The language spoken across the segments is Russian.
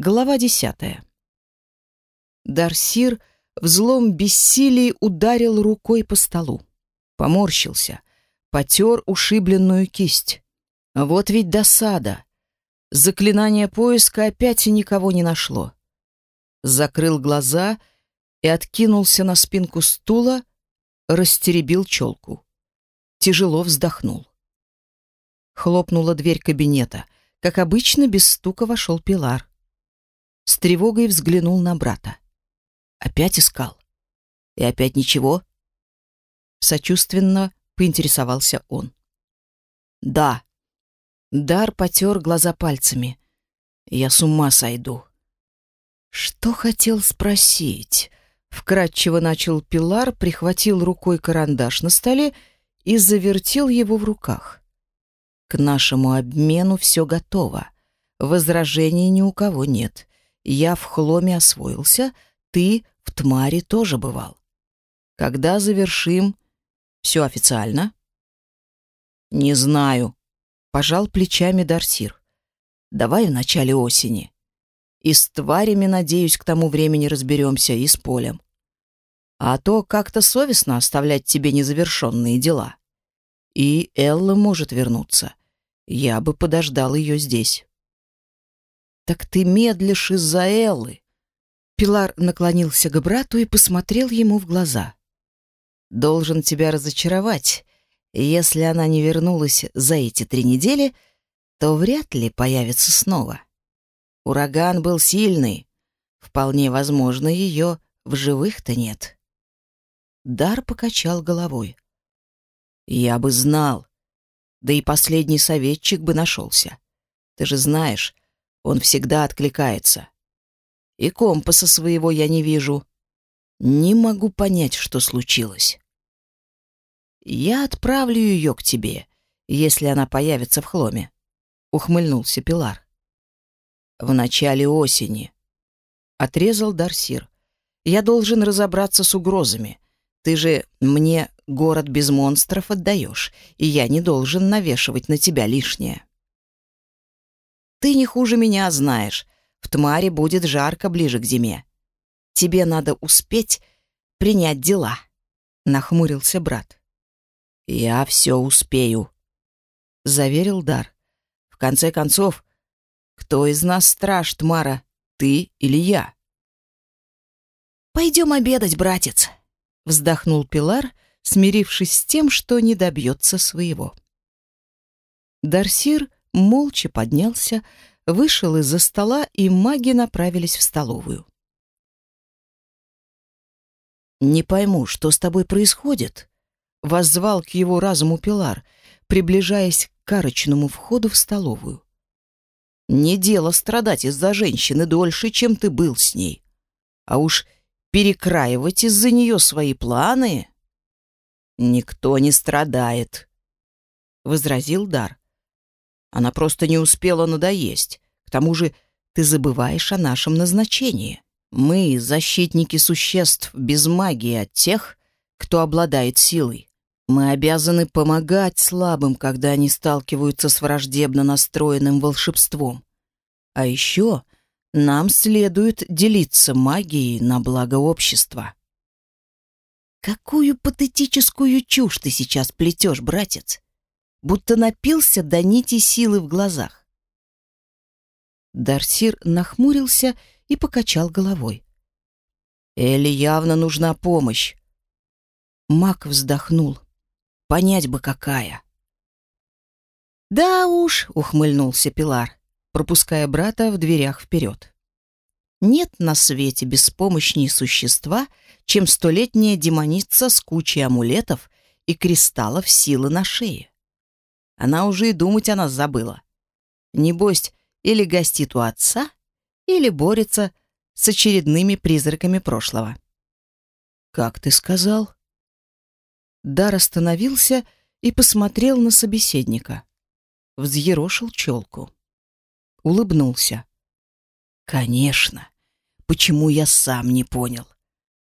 Глава десятая. Дарсир в злом бессилии ударил рукой по столу. Поморщился, потер ушибленную кисть. Вот ведь досада. Заклинание поиска опять и никого не нашло. Закрыл глаза и откинулся на спинку стула, растеребил челку. Тяжело вздохнул. Хлопнула дверь кабинета. Как обычно, без стука вошел Пилар с тревогой взглянул на брата. Опять искал. И опять ничего? Сочувственно поинтересовался он. Да. Дар потер глаза пальцами. Я с ума сойду. Что хотел спросить? Вкратчиво начал Пилар, прихватил рукой карандаш на столе и завертел его в руках. К нашему обмену все готово. Возражений ни у кого нет. Я в хломе освоился, ты в Тмаре тоже бывал. Когда завершим? Все официально? Не знаю. Пожал плечами Дарсир. Давай в начале осени. И с тварями, надеюсь, к тому времени разберемся, и с полем. А то как-то совестно оставлять тебе незавершенные дела. И Элла может вернуться. Я бы подождал ее здесь. «Так ты медлишь из-за Эллы!» Пилар наклонился к брату и посмотрел ему в глаза. «Должен тебя разочаровать. Если она не вернулась за эти три недели, то вряд ли появится снова. Ураган был сильный. Вполне возможно, ее в живых-то нет». Дар покачал головой. «Я бы знал. Да и последний советчик бы нашелся. Ты же знаешь, он всегда откликается. И компаса своего я не вижу. Не могу понять, что случилось. Я отправлю ее к тебе, если она появится в хломе, ухмыльнулся Пилар. В начале осени. Отрезал Дарсир. Я должен разобраться с угрозами. Ты же мне город без монстров отдаешь, и я не должен навешивать на тебя лишнее. Ты не хуже меня знаешь. В Тмаре будет жарко ближе к зиме. Тебе надо успеть принять дела, нахмурился брат. Я все успею, заверил Дар. В конце концов, кто из нас страж Тмара, ты или я? Пойдем обедать, братец, вздохнул Пилар, смирившись с тем, что не добьется своего. Дарсир молча поднялся, вышел из-за стола, и маги направились в столовую. «Не пойму, что с тобой происходит?» — воззвал к его разуму Пилар, приближаясь к карочному входу в столовую. «Не дело страдать из-за женщины дольше, чем ты был с ней. А уж перекраивать из-за нее свои планы...» «Никто не страдает», — возразил Дар. Она просто не успела надоесть. К тому же ты забываешь о нашем назначении. Мы — защитники существ без магии от тех, кто обладает силой. Мы обязаны помогать слабым, когда они сталкиваются с враждебно настроенным волшебством. А еще нам следует делиться магией на благо общества. Какую патетическую чушь ты сейчас плетешь, братец? Будто напился до нити силы в глазах. Дарсир нахмурился и покачал головой. Элли явно нужна помощь. Мак вздохнул. Понять бы, какая. «Да уж», — ухмыльнулся Пилар, пропуская брата в дверях вперед. «Нет на свете беспомощнее существа, чем столетняя демоница с кучей амулетов и кристаллов силы на шее. Она уже и думать о нас забыла. Небось, или гостит у отца, или борется с очередными призраками прошлого. «Как ты сказал?» Дар остановился и посмотрел на собеседника. Взъерошил челку. Улыбнулся. «Конечно. Почему я сам не понял?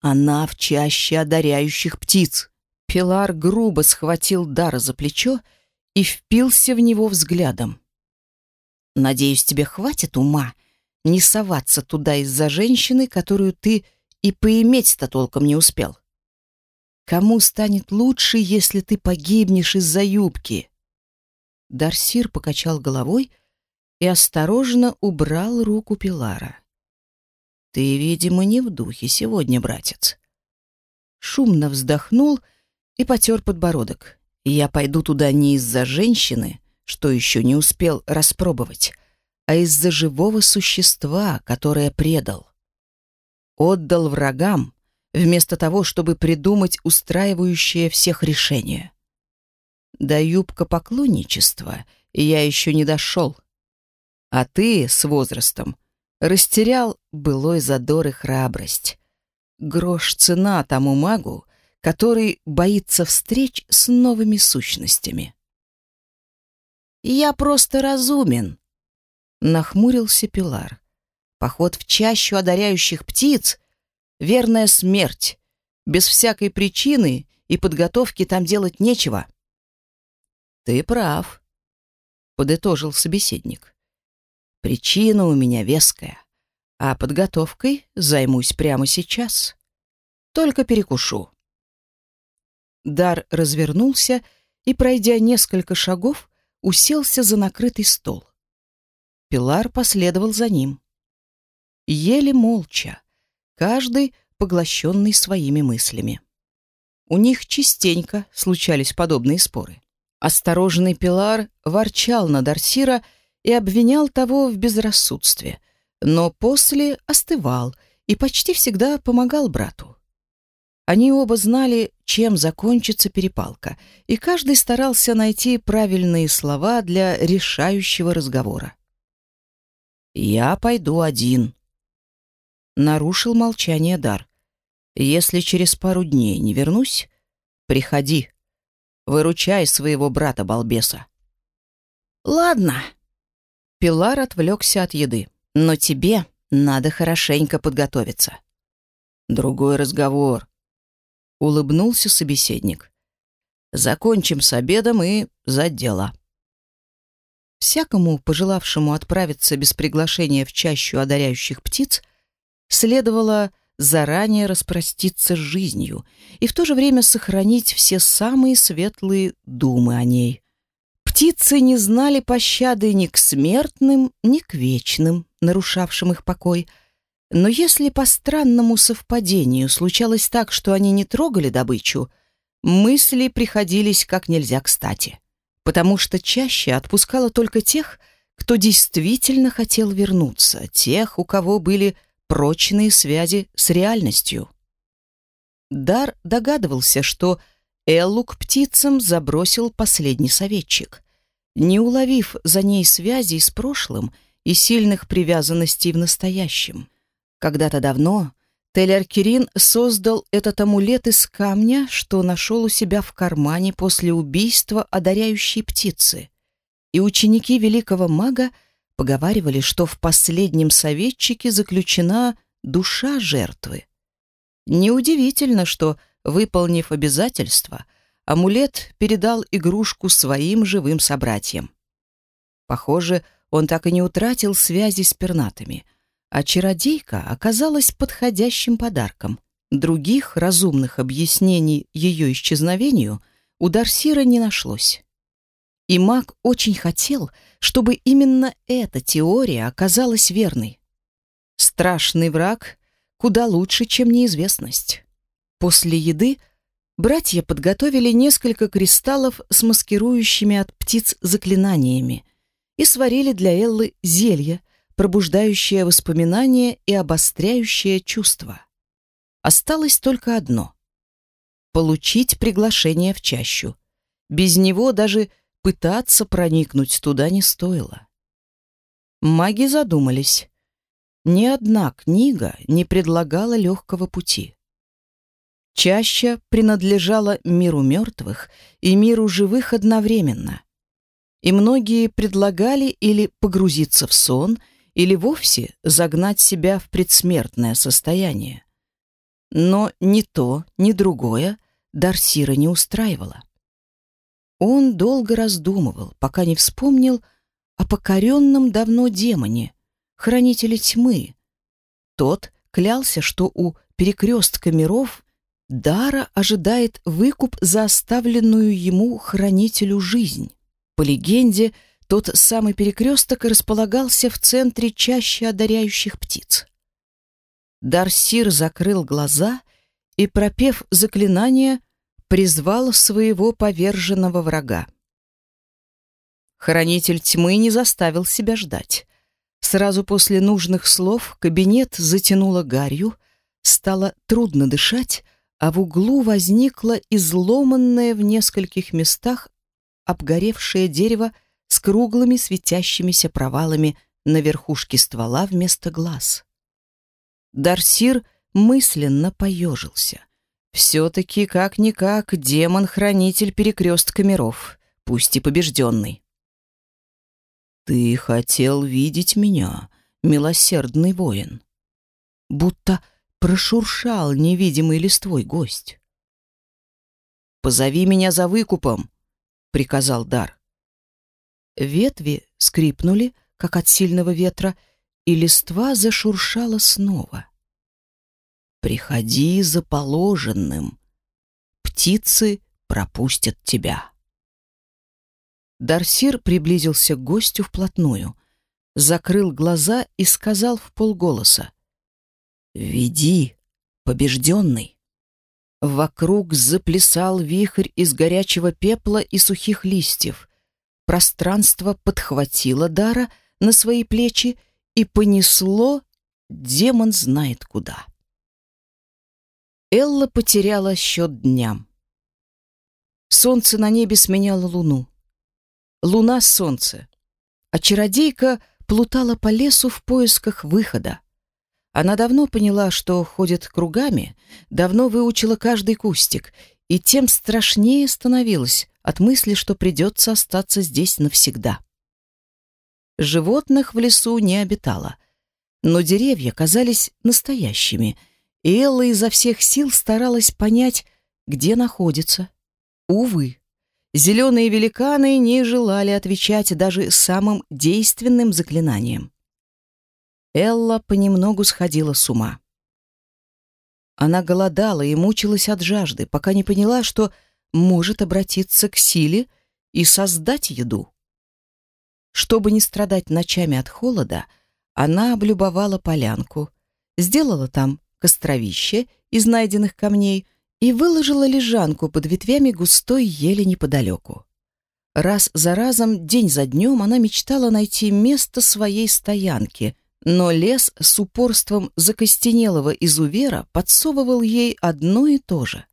Она в чаще одаряющих птиц». Пилар грубо схватил Дара за плечо и впился в него взглядом. «Надеюсь, тебе хватит ума не соваться туда из-за женщины, которую ты и поиметь-то толком не успел? Кому станет лучше, если ты погибнешь из-за юбки? Дарсир покачал головой и осторожно убрал руку Пилара. Ты, видимо, не в духе сегодня, братец. Шумно вздохнул и потер подбородок. Я пойду туда не из-за женщины, что еще не успел распробовать, а из-за живого существа, которое предал. Отдал врагам, вместо того, чтобы придумать устраивающее всех решение. До юбка поклонничества я еще не дошел. А ты с возрастом растерял былой задор и храбрость. Грош цена тому магу, который боится встреч с новыми сущностями. «Я просто разумен», — нахмурился Пилар. «Поход в чащу одаряющих птиц — верная смерть. Без всякой причины и подготовки там делать нечего». «Ты прав», — подытожил собеседник. «Причина у меня веская, а подготовкой займусь прямо сейчас. Только перекушу». Дар развернулся и, пройдя несколько шагов, уселся за накрытый стол. Пилар последовал за ним. Ели молча, каждый поглощенный своими мыслями. У них частенько случались подобные споры. Осторожный Пилар ворчал на Дарсира и обвинял того в безрассудстве, но после остывал и почти всегда помогал брату. Они оба знали, чем закончится перепалка, и каждый старался найти правильные слова для решающего разговора. «Я пойду один», — нарушил молчание Дар. «Если через пару дней не вернусь, приходи, выручай своего брата-балбеса». «Ладно», — Пилар отвлекся от еды, «но тебе надо хорошенько подготовиться». «Другой разговор», улыбнулся собеседник. Закончим с обедом и за дело. Всякому, пожелавшему отправиться без приглашения в чащу одаряющих птиц, следовало заранее распроститься с жизнью и в то же время сохранить все самые светлые думы о ней. Птицы не знали пощады ни к смертным, ни к вечным, нарушавшим их покой — но если по странному совпадению случалось так, что они не трогали добычу, мысли приходились как нельзя кстати, потому что чаще отпускала только тех, кто действительно хотел вернуться, тех, у кого были прочные связи с реальностью. Дар догадывался, что Эллу к птицам забросил последний советчик, не уловив за ней связей с прошлым и сильных привязанностей в настоящем. Когда-то давно Телер Кирин создал этот амулет из камня, что нашел у себя в кармане после убийства одаряющей птицы. И ученики великого мага поговаривали, что в последнем советчике заключена душа жертвы. Неудивительно, что, выполнив обязательства, амулет передал игрушку своим живым собратьям. Похоже, он так и не утратил связи с пернатыми — а чародейка оказалась подходящим подарком. Других разумных объяснений ее исчезновению у Дарсира не нашлось. И маг очень хотел, чтобы именно эта теория оказалась верной. Страшный враг куда лучше, чем неизвестность. После еды братья подготовили несколько кристаллов с маскирующими от птиц заклинаниями и сварили для Эллы зелье, пробуждающее воспоминания и обостряющее чувства. Осталось только одно — получить приглашение в чащу. Без него даже пытаться проникнуть туда не стоило. Маги задумались. Ни одна книга не предлагала легкого пути. Чаща принадлежала миру мертвых и миру живых одновременно. И многие предлагали или погрузиться в сон — или вовсе загнать себя в предсмертное состояние. Но ни то, ни другое Дарсира не устраивало. Он долго раздумывал, пока не вспомнил о покоренном давно демоне, хранителя тьмы. Тот клялся, что у перекрестка миров Дара ожидает выкуп за оставленную ему хранителю жизнь. По легенде, тот самый перекресток располагался в центре чаще одаряющих птиц. Дарсир закрыл глаза и, пропев заклинание, призвал своего поверженного врага. Хранитель тьмы не заставил себя ждать. Сразу после нужных слов кабинет затянуло гарью, стало трудно дышать, а в углу возникло изломанное в нескольких местах обгоревшее дерево с круглыми светящимися провалами на верхушке ствола вместо глаз. Дарсир мысленно поежился. Все-таки, как-никак, демон-хранитель перекрестка миров, пусть и побежденный. «Ты хотел видеть меня, милосердный воин?» Будто прошуршал невидимый листвой гость. «Позови меня за выкупом», — приказал Дар. Ветви скрипнули, как от сильного ветра, и листва зашуршала снова. «Приходи за положенным. Птицы пропустят тебя». Дарсир приблизился к гостю вплотную, закрыл глаза и сказал в полголоса. «Веди, побежденный». Вокруг заплясал вихрь из горячего пепла и сухих листьев. Пространство подхватило Дара на свои плечи и понесло демон знает куда. Элла потеряла счет дням. Солнце на небе сменяло луну луна солнце. А чародейка плутала по лесу в поисках выхода. Она давно поняла, что ходит кругами, давно выучила каждый кустик, и тем страшнее становилась от мысли, что придется остаться здесь навсегда. Животных в лесу не обитало, но деревья казались настоящими, и Элла изо всех сил старалась понять, где находится. Увы. Зеленые великаны не желали отвечать даже самым действенным заклинанием. Элла понемногу сходила с ума. Она голодала и мучилась от жажды, пока не поняла, что может обратиться к силе и создать еду. Чтобы не страдать ночами от холода, она облюбовала полянку, сделала там костровище из найденных камней, и выложила лежанку под ветвями густой ели неподалеку. Раз за разом, день за днем, она мечтала найти место своей стоянки, но лес с упорством закостенелого изувера подсовывал ей одно и то же.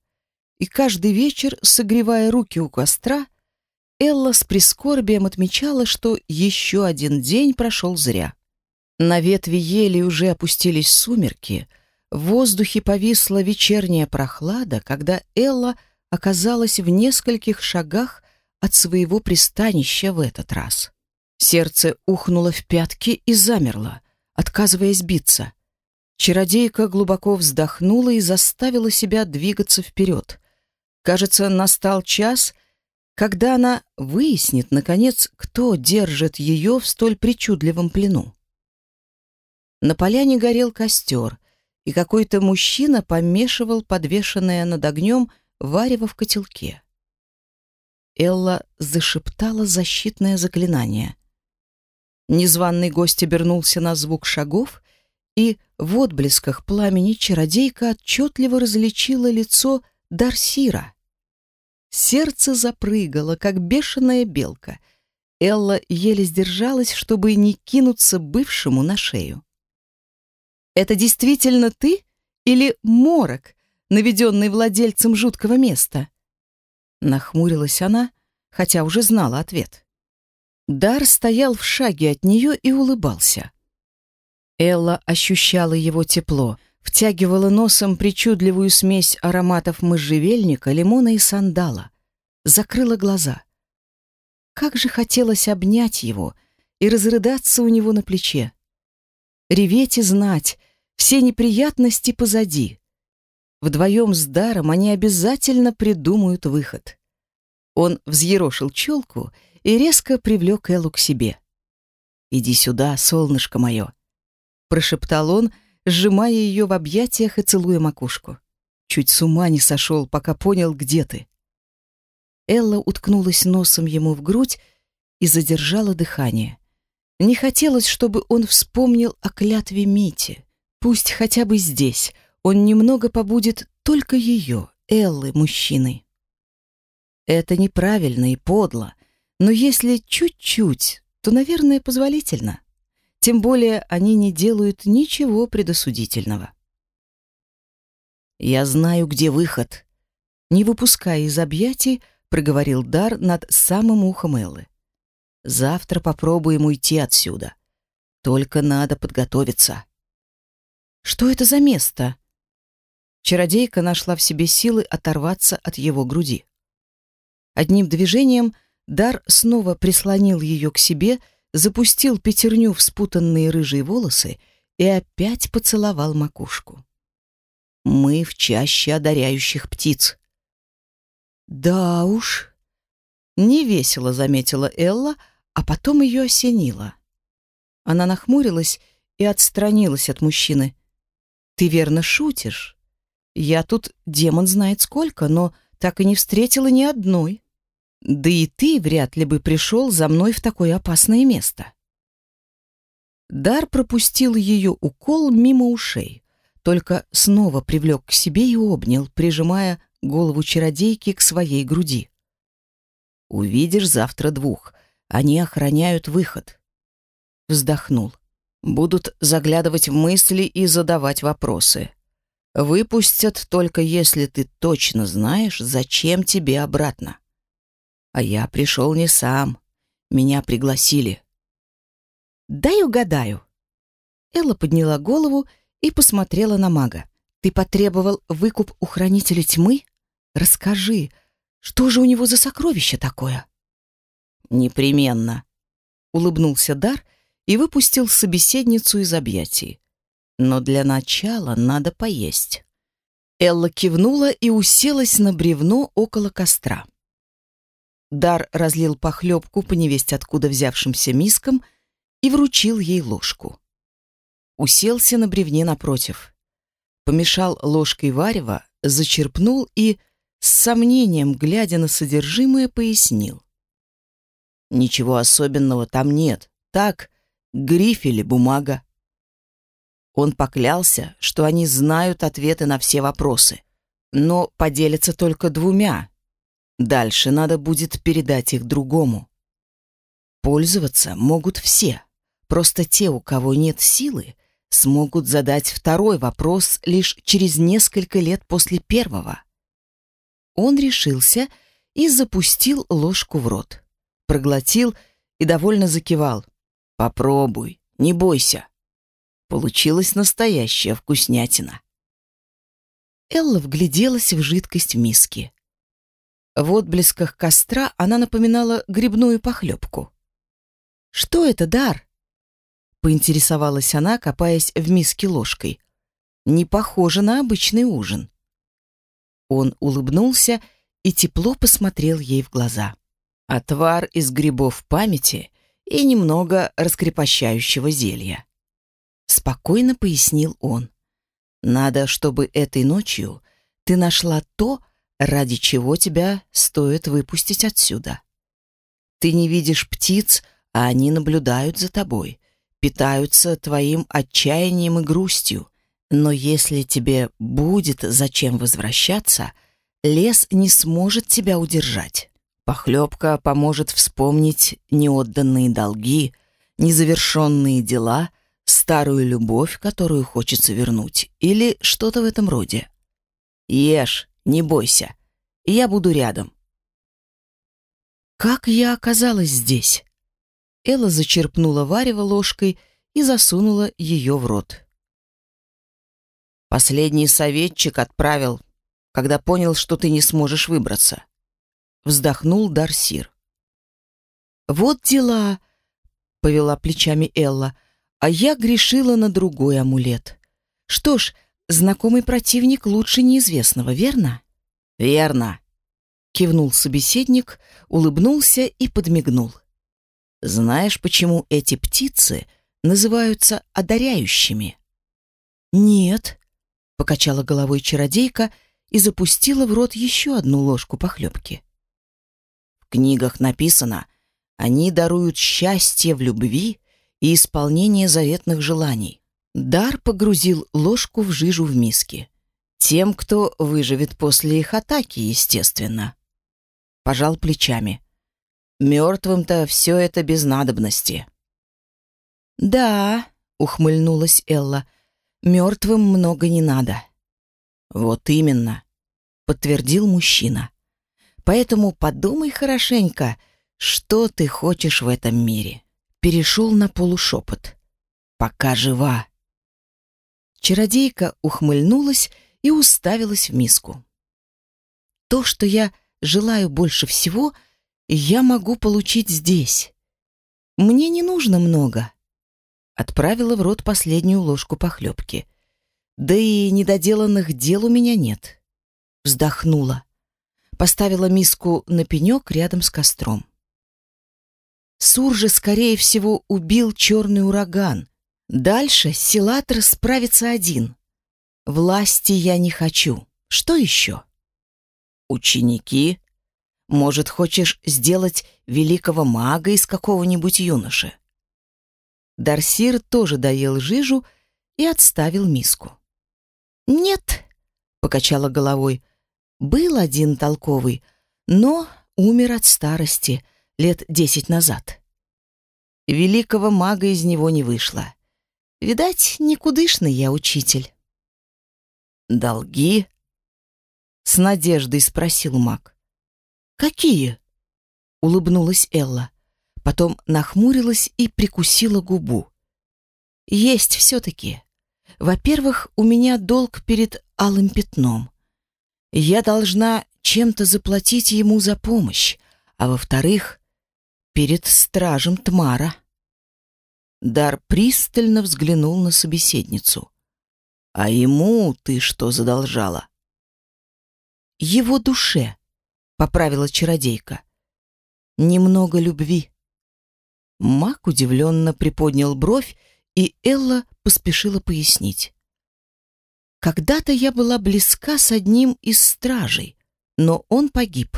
И каждый вечер, согревая руки у костра, Элла с прискорбием отмечала, что еще один день прошел зря. На ветви ели уже опустились сумерки, в воздухе повисла вечерняя прохлада, когда Элла оказалась в нескольких шагах от своего пристанища в этот раз. Сердце ухнуло в пятки и замерло, отказываясь биться. Чародейка глубоко вздохнула и заставила себя двигаться вперед. Кажется, настал час, когда она выяснит, наконец, кто держит ее в столь причудливом плену. На поляне горел костер — и какой-то мужчина помешивал подвешенное над огнем варево в котелке. Элла зашептала защитное заклинание. Незваный гость обернулся на звук шагов, и в отблесках пламени чародейка отчетливо различила лицо Дарсира. Сердце запрыгало, как бешеная белка. Элла еле сдержалась, чтобы не кинуться бывшему на шею. Это действительно ты или морок, наведенный владельцем жуткого места?» Нахмурилась она, хотя уже знала ответ. Дар стоял в шаге от нее и улыбался. Элла ощущала его тепло, втягивала носом причудливую смесь ароматов можжевельника, лимона и сандала. Закрыла глаза. Как же хотелось обнять его и разрыдаться у него на плече. Реветь и знать, все неприятности позади. Вдвоем с Даром они обязательно придумают выход. Он взъерошил челку и резко привлек Эллу к себе. «Иди сюда, солнышко мое, прошептал он, сжимая ее в объятиях и целуя макушку. Чуть с ума не сошел, пока понял, где ты. Элла уткнулась носом ему в грудь и задержала дыхание. Не хотелось, чтобы он вспомнил о клятве Мити. Пусть хотя бы здесь он немного побудет только ее, Эллы, мужчиной. Это неправильно и подло, но если чуть-чуть, то, наверное, позволительно. Тем более они не делают ничего предосудительного. «Я знаю, где выход», — не выпуская из объятий, проговорил Дар над самым ухом Эллы. «Завтра попробуем уйти отсюда. Только надо подготовиться». «Что это за место?» Чародейка нашла в себе силы оторваться от его груди. Одним движением Дар снова прислонил ее к себе, запустил пятерню в спутанные рыжие волосы и опять поцеловал макушку. «Мы в чаще одаряющих птиц», «Да уж», — невесело заметила Элла, а потом ее осенило. Она нахмурилась и отстранилась от мужчины. «Ты верно шутишь? Я тут демон знает сколько, но так и не встретила ни одной. Да и ты вряд ли бы пришел за мной в такое опасное место». Дар пропустил ее укол мимо ушей, только снова привлек к себе и обнял, прижимая голову чародейки к своей груди. «Увидишь завтра двух. Они охраняют выход». Вздохнул. «Будут заглядывать в мысли и задавать вопросы. Выпустят только если ты точно знаешь, зачем тебе обратно. А я пришел не сам. Меня пригласили». «Дай угадаю». Элла подняла голову и посмотрела на мага. «Ты потребовал выкуп у хранителя тьмы?» Расскажи, что же у него за сокровище такое?» «Непременно», — улыбнулся Дар и выпустил собеседницу из объятий. «Но для начала надо поесть». Элла кивнула и уселась на бревно около костра. Дар разлил похлебку по невесть откуда взявшимся мискам и вручил ей ложку. Уселся на бревне напротив. Помешал ложкой варева, зачерпнул и с сомнением, глядя на содержимое, пояснил. «Ничего особенного там нет. Так, грифель бумага». Он поклялся, что они знают ответы на все вопросы, но поделятся только двумя. Дальше надо будет передать их другому. Пользоваться могут все. Просто те, у кого нет силы, смогут задать второй вопрос лишь через несколько лет после первого. Он решился и запустил ложку в рот. Проглотил и довольно закивал. «Попробуй, не бойся». Получилась настоящая вкуснятина. Элла вгляделась в жидкость в миске. В отблесках костра она напоминала грибную похлебку. «Что это, Дар?» — поинтересовалась она, копаясь в миске ложкой. «Не похоже на обычный ужин». Он улыбнулся и тепло посмотрел ей в глаза. Отвар из грибов памяти и немного раскрепощающего зелья. Спокойно пояснил он. Надо, чтобы этой ночью ты нашла то, ради чего тебя стоит выпустить отсюда. Ты не видишь птиц, а они наблюдают за тобой, питаются твоим отчаянием и грустью, но если тебе будет зачем возвращаться, лес не сможет тебя удержать. Похлебка поможет вспомнить неотданные долги, незавершенные дела, старую любовь, которую хочется вернуть, или что-то в этом роде. Ешь, не бойся, я буду рядом. Как я оказалась здесь? Элла зачерпнула варево ложкой и засунула ее в рот. Последний советчик отправил, когда понял, что ты не сможешь выбраться. Вздохнул Дарсир. Вот дела, повела плечами Элла, а я грешила на другой амулет. Что ж, знакомый противник лучше неизвестного, верно? Верно, кивнул собеседник, улыбнулся и подмигнул. Знаешь, почему эти птицы называются одаряющими. Нет, покачала головой чародейка и запустила в рот еще одну ложку похлебки. В книгах написано, они даруют счастье в любви и исполнение заветных желаний. Дар погрузил ложку в жижу в миске. Тем, кто выживет после их атаки, естественно. Пожал плечами. Мертвым-то все это без надобности. «Да», — ухмыльнулась Элла, — «мертвым много не надо». «Вот именно», — подтвердил мужчина. «Поэтому подумай хорошенько, что ты хочешь в этом мире». Перешел на полушепот. «Пока жива». Чародейка ухмыльнулась и уставилась в миску. То, что я желаю больше всего, я могу получить здесь. Мне не нужно много. Отправила в рот последнюю ложку похлебки. Да и недоделанных дел у меня нет. Вздохнула. Поставила миску на пенек рядом с костром. Сур же, скорее всего, убил черный ураган. Дальше Силатр справится один. Власти я не хочу. Что еще? Ученики? Может, хочешь сделать великого мага из какого-нибудь юноши? Дарсир тоже доел жижу и отставил миску. «Нет», — покачала головой, — «был один толковый, но умер от старости лет десять назад. Великого мага из него не вышло. Видать, никудышный я учитель». «Долги?» — с надеждой спросил маг. «Какие?» — улыбнулась Элла. Потом нахмурилась и прикусила губу. «Есть все-таки. Во-первых, у меня долг перед алым пятном. Я должна чем-то заплатить ему за помощь, а во-вторых, перед стражем Тмара». Дар пристально взглянул на собеседницу. А ему ты что задолжала? Его душе, поправила чародейка. Немного любви. Мак удивленно приподнял бровь, и Элла поспешила пояснить. Когда-то я была близка с одним из стражей, но он погиб.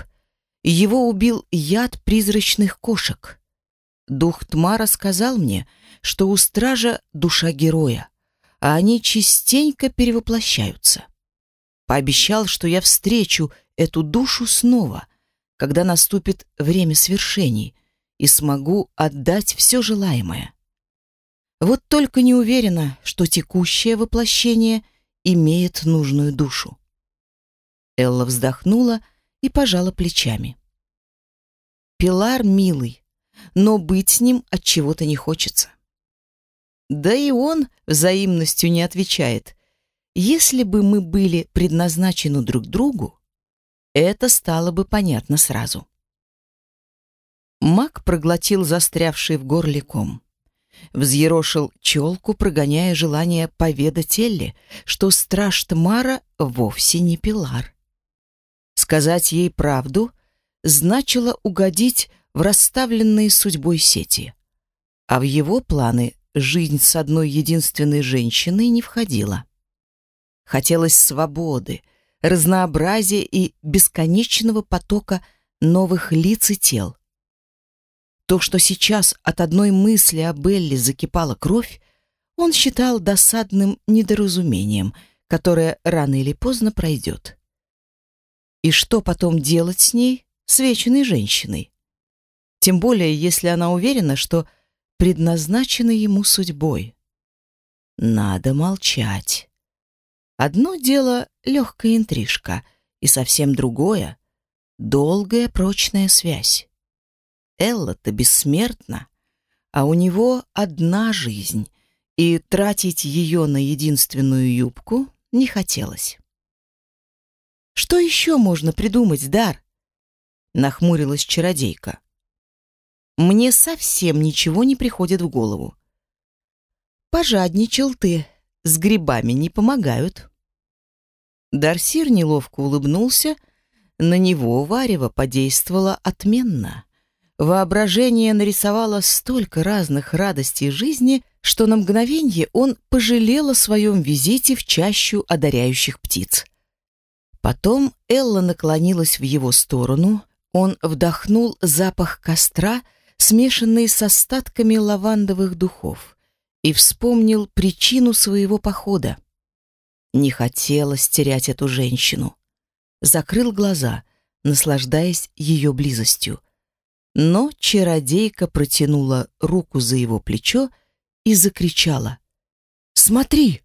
Его убил яд призрачных кошек. Дух Тмара сказал мне, что у стража душа героя а они частенько перевоплощаются. Пообещал, что я встречу эту душу снова, когда наступит время свершений, и смогу отдать все желаемое. Вот только не уверена, что текущее воплощение имеет нужную душу. Элла вздохнула и пожала плечами. Пилар милый, но быть с ним от чего-то не хочется. Да и он взаимностью не отвечает. Если бы мы были предназначены друг другу, это стало бы понятно сразу. Мак проглотил застрявший в горле ком. Взъерошил челку, прогоняя желание поведать Элли, что страж Тмара вовсе не Пилар. Сказать ей правду значило угодить в расставленные судьбой сети, а в его планы жизнь с одной единственной женщиной не входила. Хотелось свободы, разнообразия и бесконечного потока новых лиц и тел. То, что сейчас от одной мысли о Белли закипала кровь, он считал досадным недоразумением, которое рано или поздно пройдет. И что потом делать с ней, с вечной женщиной? Тем более, если она уверена, что предназначены ему судьбой. Надо молчать. Одно дело — легкая интрижка, и совсем другое — долгая прочная связь. Элла-то бессмертна, а у него одна жизнь, и тратить ее на единственную юбку не хотелось. «Что еще можно придумать, Дар?» — нахмурилась чародейка мне совсем ничего не приходит в голову. Пожадничал ты, с грибами не помогают. Дарсир неловко улыбнулся, на него варево подействовало отменно. Воображение нарисовало столько разных радостей жизни, что на мгновенье он пожалел о своем визите в чащу одаряющих птиц. Потом Элла наклонилась в его сторону, он вдохнул запах костра, смешанный с остатками лавандовых духов, и вспомнил причину своего похода. Не хотелось терять эту женщину. Закрыл глаза, наслаждаясь ее близостью. Но чародейка протянула руку за его плечо и закричала. «Смотри!»